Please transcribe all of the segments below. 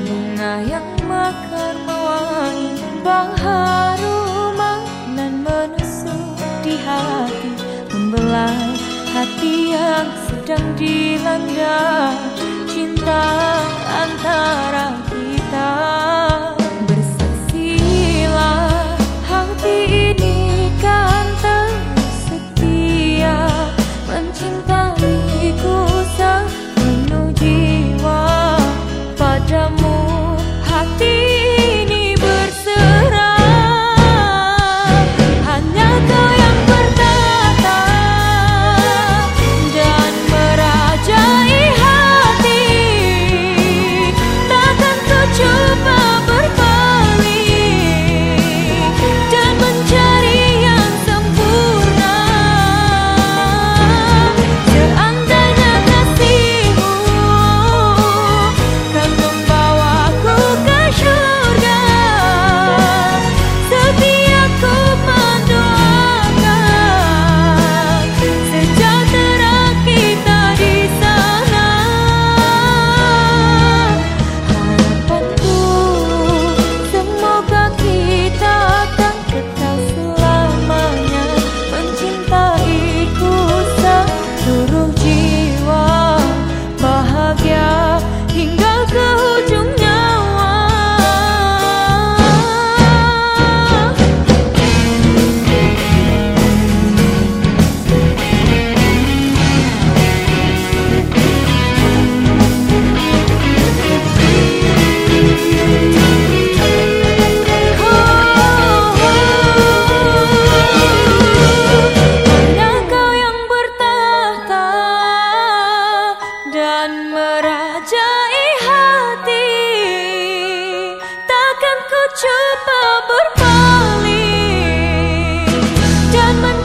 bunga yang mekar mewangi Bang dan menusuk di hati Membelai hati yang sedang dilanda cinta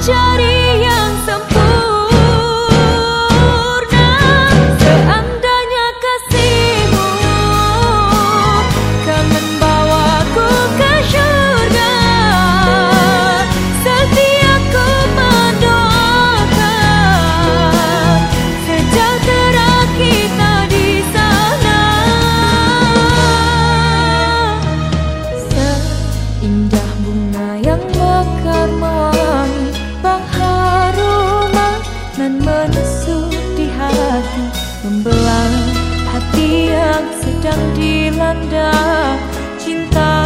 Chari sedang dilanda cinta